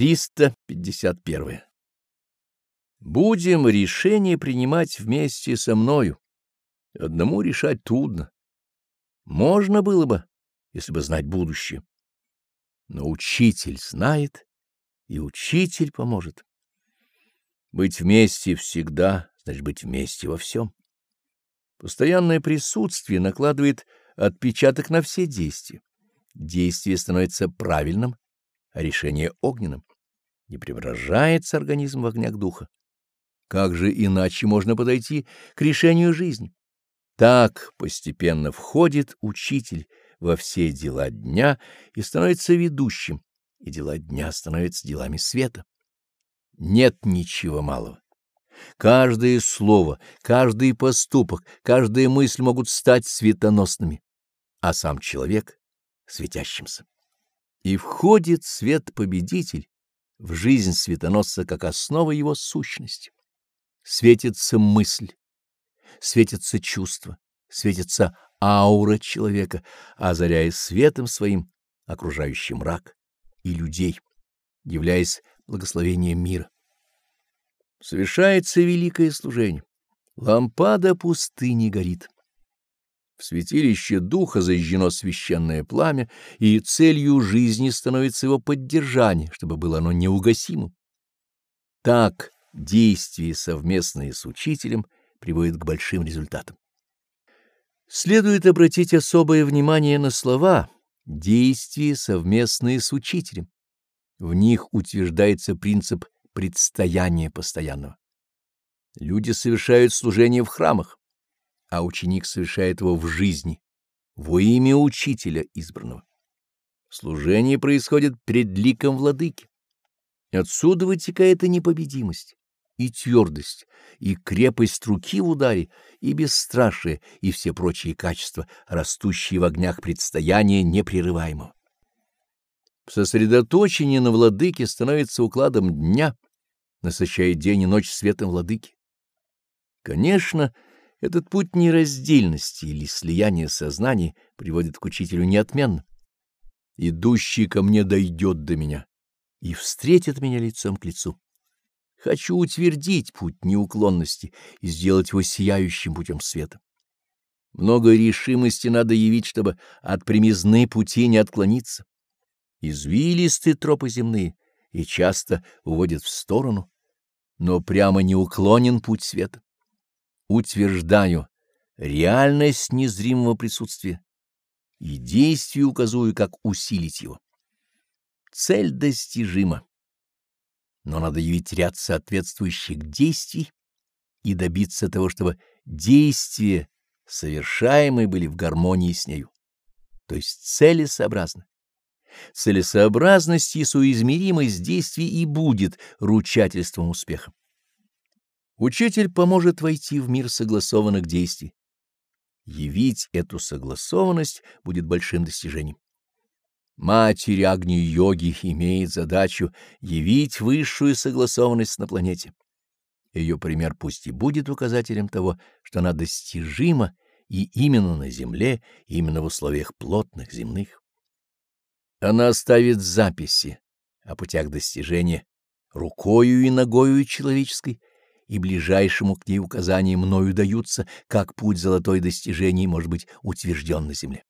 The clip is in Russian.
351. Будем решение принимать вместе со мною. Одному решать трудно. Можно было бы, если бы знать будущее. Но учитель знает, и учитель поможет. Быть вместе всегда, значит быть вместе во всем. Постоянное присутствие накладывает отпечаток на все действия. Действие становится правильным, а решение огненным. Не преображается организм в огнях духа. Как же иначе можно подойти к решению жизни? Так постепенно входит учитель во все дела дня и становится ведущим, и дела дня становятся делами света. Нет ничего малого. Каждое слово, каждый поступок, каждая мысль могут стать светоносными, а сам человек — светящимся. И входит свет-победитель в жизнь светоносца как основа его сущности. Светится мысль, светится чувство, светится аура человека, озаряя светом своим окружающий мрак и людей, являясь благословением мира. Совершается великое служение. Лампада пустыни горит. В святилище духа зажжено священное пламя, и целью жизни становится его поддержание, чтобы было оно неугасимым. Так действия совместные с учителем приводят к большим результатам. Следует обратить особое внимание на слова «действия совместные с учителем». В них утверждается принцип предстояния постоянного. Люди совершают служение в храмах а ученик совершает его в жизни, во имя учителя избранного. Служение происходит пред ликом владыки. Отсюда вытекает и непобедимость, и твердость, и крепость руки в ударе, и бесстрашие, и все прочие качества, растущие в огнях предстояния непрерываемого. Сосредоточение на владыке становится укладом дня, насыщает день и ночь светом владыки. Конечно, этот путь нераздельности или слияния сознаний приводит к учителю неотменно. Идущий ко мне дойдет до меня и встретит меня лицом к лицу. Хочу утвердить путь неуклонности и сделать его сияющим путем света. Много решимости надо явить, чтобы от примизны пути не отклониться. Извилисты тропы земные и часто уводят в сторону, но прямо неуклонен путь света утверждаю реальность незримого присутствия и действию указую, как усилить его. Цель достижима, но надо явить ряд соответствующих действий и добиться того, чтобы действия, совершаемые, были в гармонии с нею, то есть целесообразны. Целесообразность и соизмеримость действий и будет ручательством успеха. Учитель поможет войти в мир согласованных действий. Явить эту согласованность будет большим достижением. Матерь Агни-йоги имеет задачу явить высшую согласованность на планете. Ее пример пусть и будет указателем того, что она достижима и именно на Земле, именно в условиях плотных земных. Она оставит записи о путях достижения рукою и ногою человеческой, и ближайшему к ней указания мною даются, как путь золотой достижений может быть утвержден на земле.